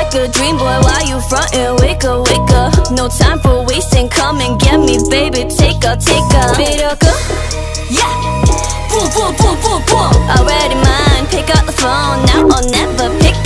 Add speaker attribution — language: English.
Speaker 1: like a dream, boy, why you frontin'? Wake up, wake up. No time for wasting, come and get me, baby. Take a, take a
Speaker 2: 매력은?
Speaker 1: Yeah! Boom, boom, boom,
Speaker 2: boom,
Speaker 1: boom. Already mine, pick up the phone. Now or never, pick